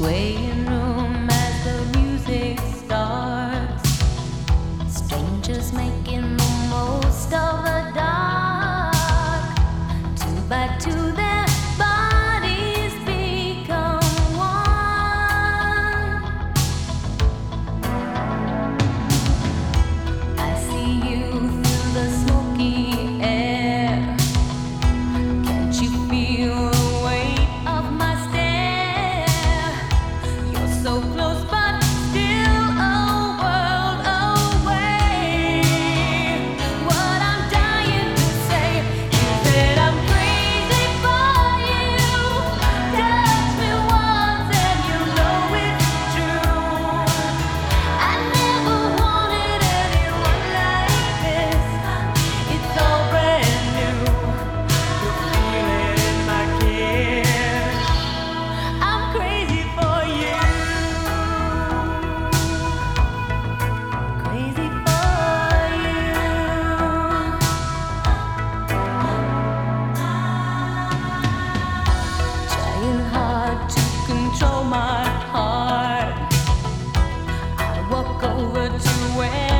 swaying room. stole my heart. I walk over to where.